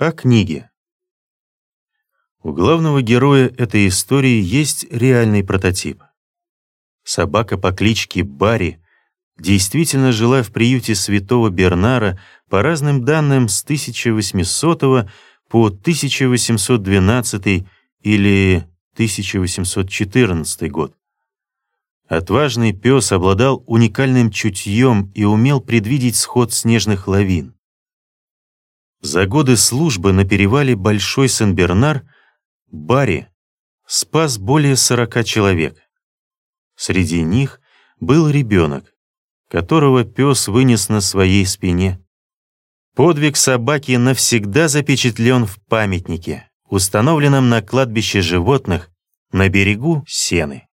О книге. У главного героя этой истории есть реальный прототип. Собака по кличке Барри действительно жила в приюте святого Бернара по разным данным с 1800 по 1812 или 1814 год. Отважный пес обладал уникальным чутьем и умел предвидеть сход снежных лавин. За годы службы на перевале Большой Сен-Бернар Барри спас более сорока человек. Среди них был ребенок, которого пес вынес на своей спине. Подвиг собаки навсегда запечатлен в памятнике, установленном на кладбище животных на берегу Сены.